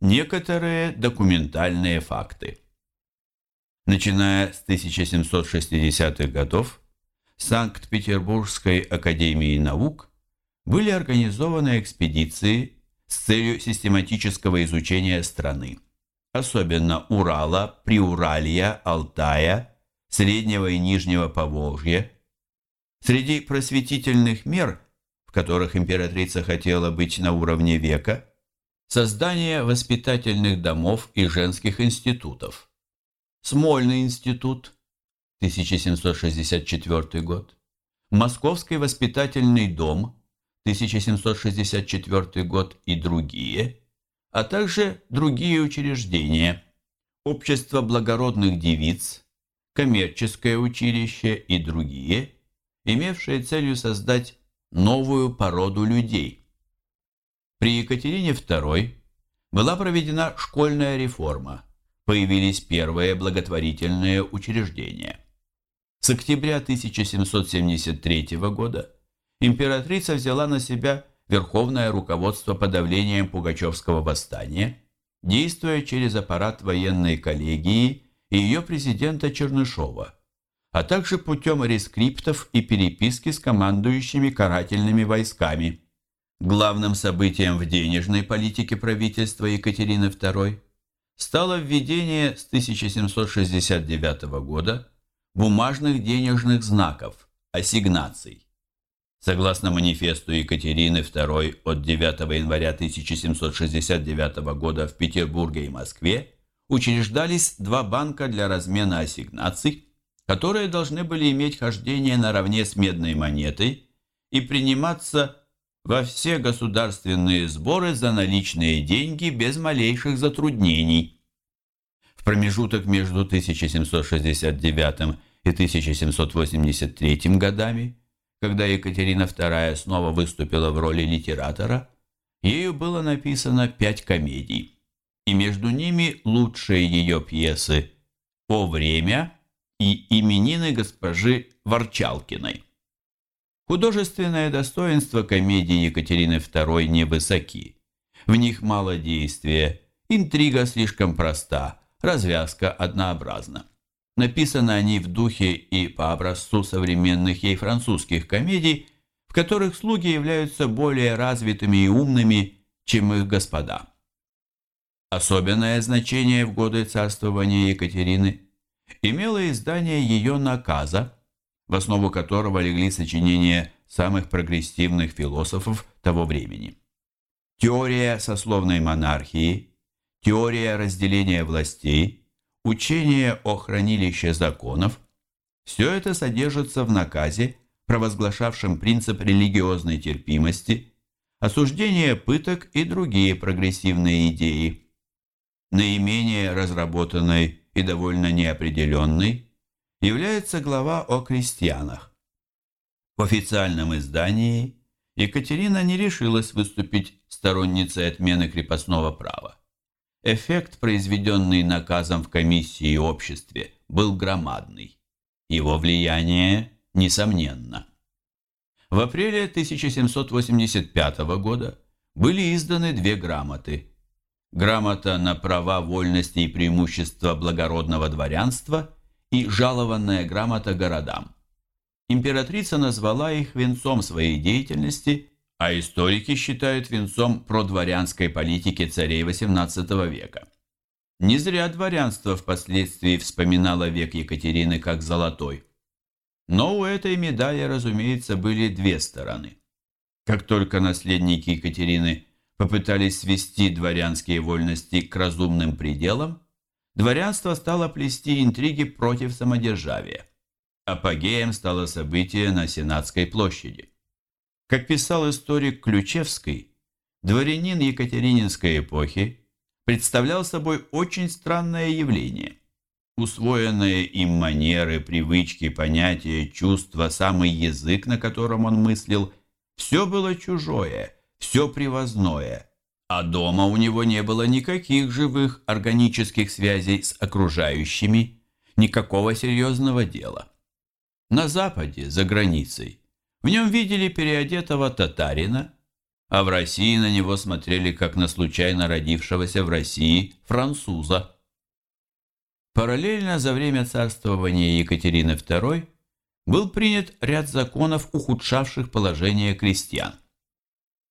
некоторые документальные факты. Начиная с 1760-х годов, Санкт-Петербургской академией наук были организованы экспедиции с целью систематического изучения страны, особенно Урала, Приуралья, Алтая, Среднего и Нижнего Поволжья. Среди просветительных мер, в которых императрица хотела быть на уровне века, создание воспитательных домов и женских институтов. Смольный институт, 1764 год, Московский воспитательный дом, 1764 год и другие, а также другие учреждения, Общество благородных девиц, коммерческое училище и другие, имевшие целью создать новую породу людей. При Екатерине II была проведена школьная реформа, появились первые благотворительные учреждения. С октября 1773 года императрица взяла на себя верховное руководство подавлением Пугачевского восстания, действуя через аппарат военной коллегии и ее президента Чернышова, а также путем рескриптов и переписки с командующими карательными войсками. Главным событием в денежной политике правительства Екатерины II стало введение с 1769 года бумажных денежных знаков, ассигнаций. Согласно манифесту Екатерины II от 9 января 1769 года в Петербурге и Москве учреждались два банка для размена ассигнаций, которые должны были иметь хождение наравне с медной монетой и приниматься во все государственные сборы за наличные деньги без малейших затруднений. В промежуток между 1769 и 1783 годами когда Екатерина II снова выступила в роли литератора, ею было написано пять комедий, и между ними лучшие ее пьесы «О время» и «Именины госпожи Ворчалкиной». Художественное достоинство комедии Екатерины II невысоки. В них мало действия, интрига слишком проста, развязка однообразна. Написаны они в духе и по образцу современных ей французских комедий, в которых слуги являются более развитыми и умными, чем их господа. Особенное значение в годы царствования Екатерины имело издание ее наказа, в основу которого легли сочинения самых прогрессивных философов того времени. Теория сословной монархии, теория разделения властей – учение о хранилище законов, все это содержится в наказе, провозглашавшем принцип религиозной терпимости, осуждение пыток и другие прогрессивные идеи. Наименее разработанной и довольно неопределенной является глава о крестьянах. В официальном издании Екатерина не решилась выступить сторонницей отмены крепостного права. Эффект, произведенный наказом в комиссии и обществе, был громадный. Его влияние несомненно. В апреле 1785 года были изданы две грамоты. Грамота на права, вольности и преимущества благородного дворянства и жалованная грамота городам. Императрица назвала их венцом своей деятельности а историки считают венцом продворянской политики царей XVIII века. Не зря дворянство впоследствии вспоминало век Екатерины как золотой. Но у этой медали, разумеется, были две стороны. Как только наследники Екатерины попытались свести дворянские вольности к разумным пределам, дворянство стало плести интриги против самодержавия. Апогеем стало событие на Сенатской площади. Как писал историк Ключевский, дворянин Екатерининской эпохи представлял собой очень странное явление. Усвоенные им манеры, привычки, понятия, чувства, самый язык, на котором он мыслил, все было чужое, все привозное, а дома у него не было никаких живых органических связей с окружающими, никакого серьезного дела. На Западе, за границей, в нем видели переодетого татарина, а в России на него смотрели как на случайно родившегося в России француза. Параллельно за время царствования Екатерины II был принят ряд законов, ухудшавших положение крестьян.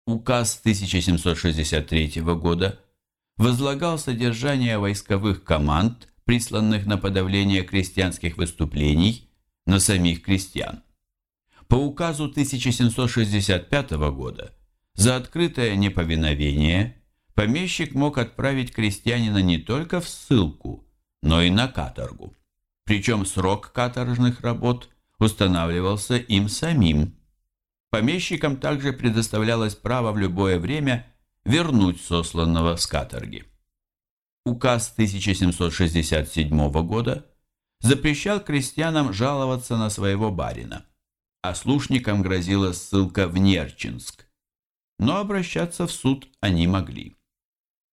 Указ 1763 года возлагал содержание войсковых команд, присланных на подавление крестьянских выступлений, на самих крестьян. По указу 1765 года за открытое неповиновение помещик мог отправить крестьянина не только в ссылку, но и на каторгу. Причем срок каторжных работ устанавливался им самим. Помещикам также предоставлялось право в любое время вернуть сосланного с каторги. Указ 1767 года запрещал крестьянам жаловаться на своего барина, а слушникам грозила ссылка в Нерчинск. Но обращаться в суд они могли.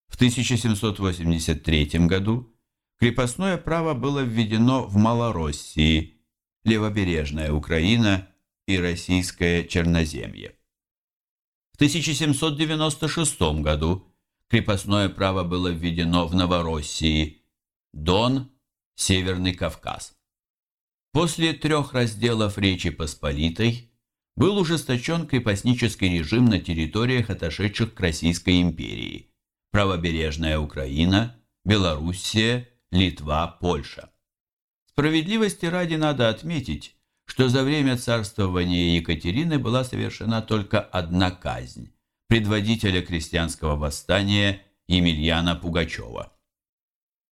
В 1783 году крепостное право было введено в Малороссии, левобережная Украина и российское Черноземье. В 1796 году крепостное право было введено в Новороссии, Дон, Северный Кавказ. После трех разделов Речи Посполитой был ужесточен крепостнический режим на территориях, отошедших к Российской империи – правобережная Украина, Белоруссия, Литва, Польша. Справедливости ради надо отметить, что за время царствования Екатерины была совершена только одна казнь – предводителя крестьянского восстания Емельяна Пугачева.